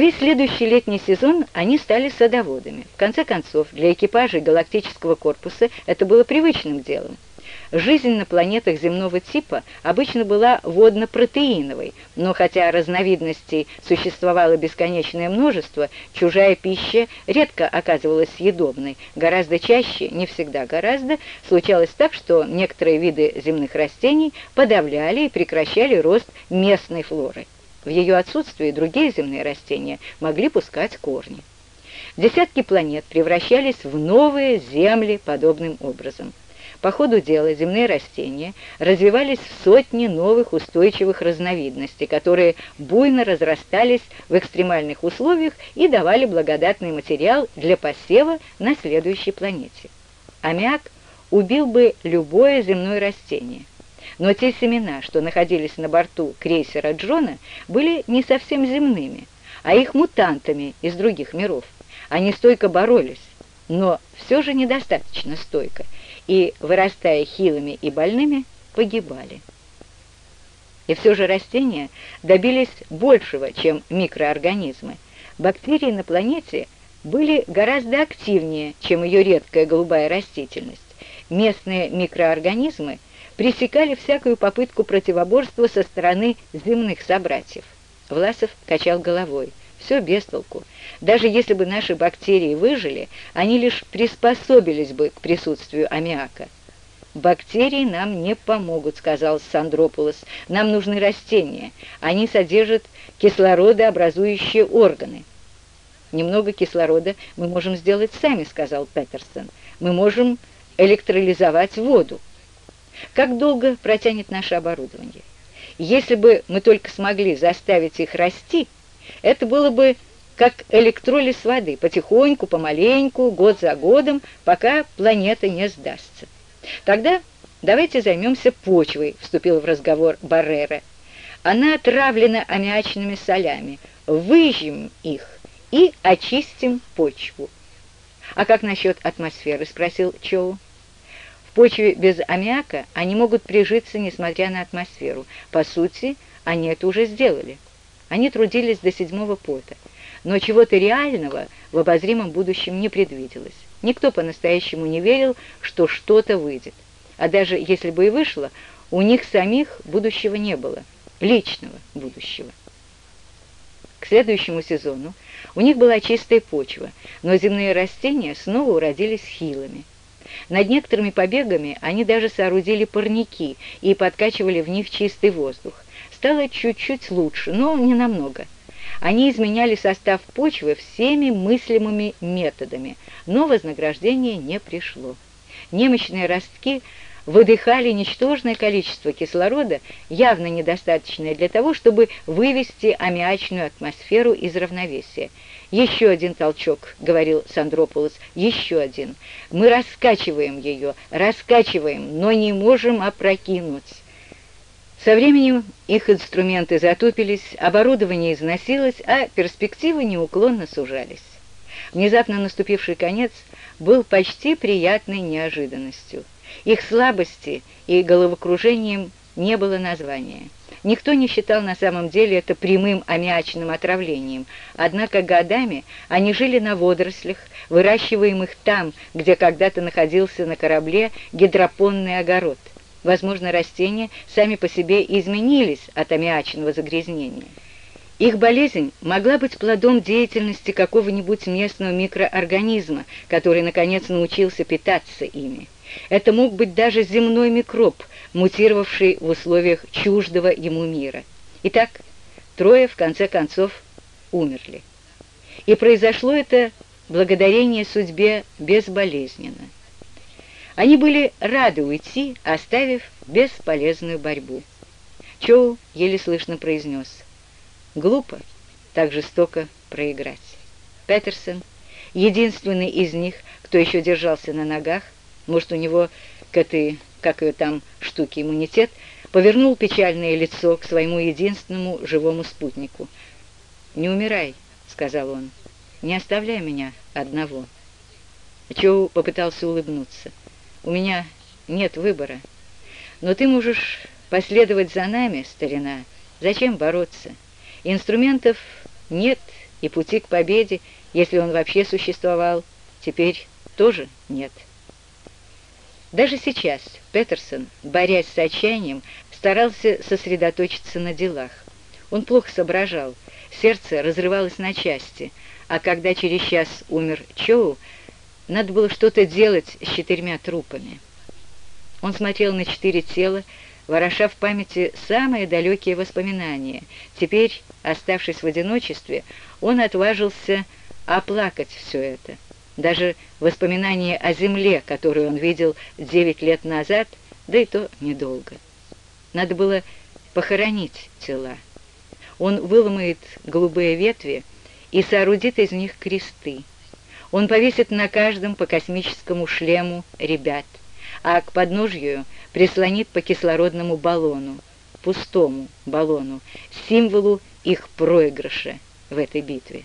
А весь следующий летний сезон они стали садоводами. В конце концов, для экипажей галактического корпуса это было привычным делом. Жизнь на планетах земного типа обычно была водно-протеиновой, но хотя разновидностей существовало бесконечное множество, чужая пища редко оказывалась съедобной. Гораздо чаще, не всегда гораздо, случалось так, что некоторые виды земных растений подавляли и прекращали рост местной флоры. В ее отсутствии другие земные растения могли пускать корни. Десятки планет превращались в новые земли подобным образом. По ходу дела земные растения развивались в сотни новых устойчивых разновидностей, которые буйно разрастались в экстремальных условиях и давали благодатный материал для посева на следующей планете. Аммиак убил бы любое земное растение. Но те семена, что находились на борту крейсера Джона, были не совсем земными, а их мутантами из других миров. Они стойко боролись, но все же недостаточно стойко – и, вырастая хилыми и больными, погибали. И все же растения добились большего, чем микроорганизмы. Бактерии на планете были гораздо активнее, чем ее редкая голубая растительность. Местные микроорганизмы пресекали всякую попытку противоборства со стороны земных собратьев. Власов качал головой. Все без толку. Даже если бы наши бактерии выжили, они лишь приспособились бы к присутствию аммиака. «Бактерии нам не помогут», — сказал Сандропулос. «Нам нужны растения. Они содержат кислородообразующие органы». «Немного кислорода мы можем сделать сами», — сказал Петерсон. «Мы можем электролизовать воду». Как долго протянет наше оборудование? Если бы мы только смогли заставить их расти, это было бы как электролиз воды, потихоньку, помаленьку, год за годом, пока планета не сдастся. Тогда давайте займемся почвой, вступил в разговор Баррера. Она отравлена аммиачными солями. Выжжем их и очистим почву. «А как насчет атмосферы?» — спросил Чоу. Почве без аммиака они могут прижиться, несмотря на атмосферу. По сути, они это уже сделали. Они трудились до седьмого пота но чего-то реального в обозримом будущем не предвиделось. Никто по-настоящему не верил, что что-то выйдет. А даже если бы и вышло, у них самих будущего не было, личного будущего. К следующему сезону у них была чистая почва, но земные растения снова уродились хилыми. Над некоторыми побегами они даже соорудили парники и подкачивали в них чистый воздух. Стало чуть-чуть лучше, но не намного – они изменяли состав почвы всеми мыслимыми методами, но вознаграждение не пришло. Немощные ростки выдыхали ничтожное количество кислорода, явно недостаточное для того, чтобы вывести аммиачную атмосферу из равновесия. «Еще один толчок», — говорил Сандрополос, — «еще один. Мы раскачиваем ее, раскачиваем, но не можем опрокинуть». Со временем их инструменты затупились, оборудование износилось, а перспективы неуклонно сужались. Внезапно наступивший конец был почти приятной неожиданностью. Их слабости и головокружением не было названия. Никто не считал на самом деле это прямым аммиачным отравлением, однако годами они жили на водорослях, выращиваемых там, где когда-то находился на корабле гидропонный огород – Возможно, растения сами по себе изменились от аммиачного загрязнения. Их болезнь могла быть плодом деятельности какого-нибудь местного микроорганизма, который, наконец, научился питаться ими. Это мог быть даже земной микроб, мутировавший в условиях чуждого ему мира. Итак, трое, в конце концов, умерли. И произошло это благодарение судьбе безболезненно. Они были рады уйти, оставив бесполезную борьбу. Чоу еле слышно произнес. Глупо так жестоко проиграть. Петерсон, единственный из них, кто еще держался на ногах, может, у него к этой, как ее там, штуке иммунитет, повернул печальное лицо к своему единственному живому спутнику. «Не умирай», — сказал он, — «не оставляй меня одного». Чоу попытался улыбнуться. У меня нет выбора. Но ты можешь последовать за нами, старина. Зачем бороться? Инструментов нет и пути к победе, если он вообще существовал, теперь тоже нет. Даже сейчас Петерсон, борясь с отчаянием, старался сосредоточиться на делах. Он плохо соображал, сердце разрывалось на части, а когда через час умер Чоу, надо было что-то делать с четырьмя трупами. Он смотрел на четыре тела, вороша в памяти самые далекие воспоминания. Теперь, оставшись в одиночестве, он отважился оплакать все это. Даже воспоминания о земле, которую он видел девять лет назад, да и то недолго. Надо было похоронить тела. Он выломает голубые ветви и соорудит из них кресты. Он повесит на каждом по космическому шлему ребят, а к подножью прислонит по кислородному баллону, пустому баллону, символу их проигрыша в этой битве.